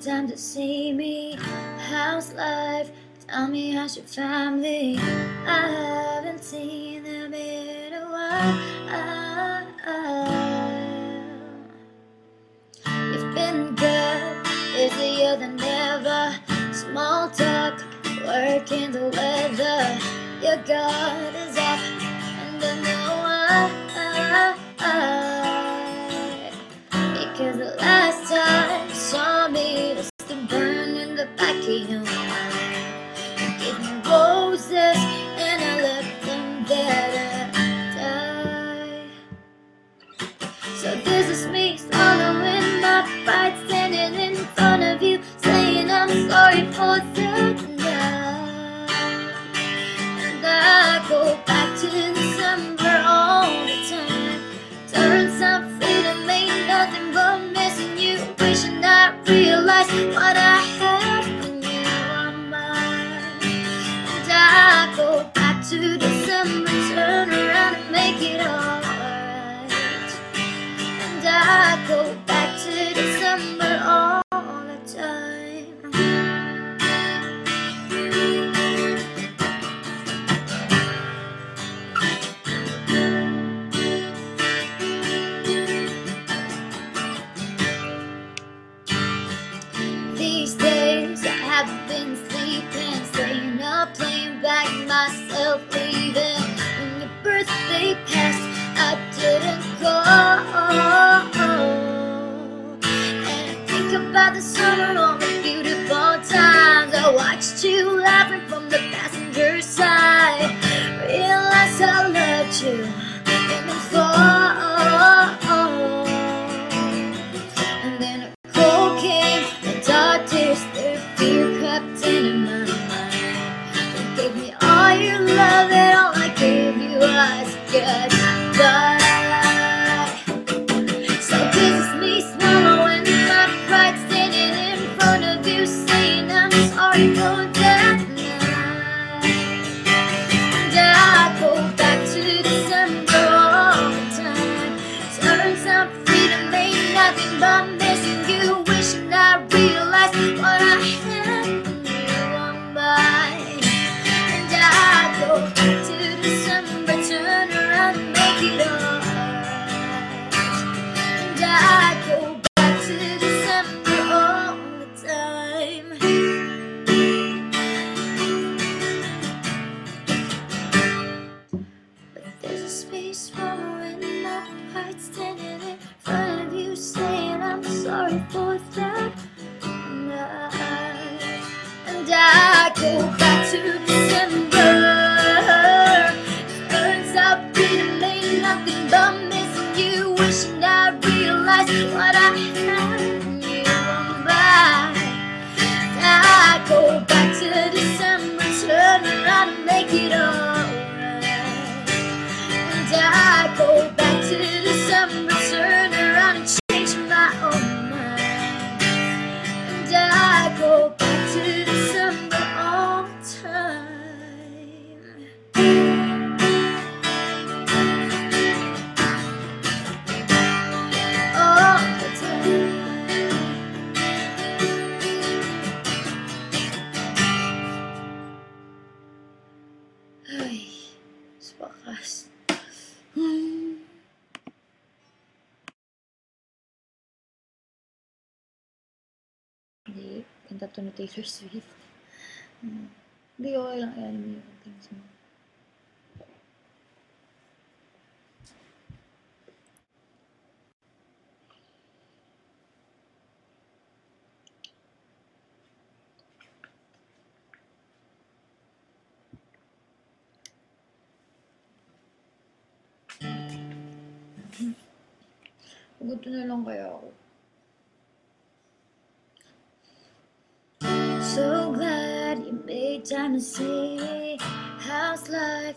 time to see me. How's life? Tell me how's your family? I haven't seen them in a while. You've been good, busier than ever. Small talk, working the weather. Your guard is back of mind. You gave me roses, and I left them there to die. So this is me swallowing my pride, standing in front of you, saying I'm sorry for that night. And I go back to December all the time. Turns out freedom ain't nothing but missing you, wishing I realized what I to myself, leaving. When your birthday passed, I didn't go. And I think about the summer, all the beautiful times I watched you laughing from the passenger side. Realized I loved you in the fall. And then a cold came, the dark their fear crept into And I go back to December. Ain't nothing but missing you, wishing I realized what I had you mine. I go back to December, turn around and make it alright. And I go back wakas. Hmm. Hindi, kanta to ni Taylor Swift. Hmm. Hindi, okay lang. Ayan mo yung things mo. Pagod na lang kaya ako. So glad you made time to see me. How's life?